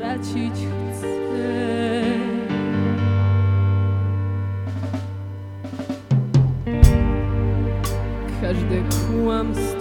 tracić chcę. Każde kłamstwo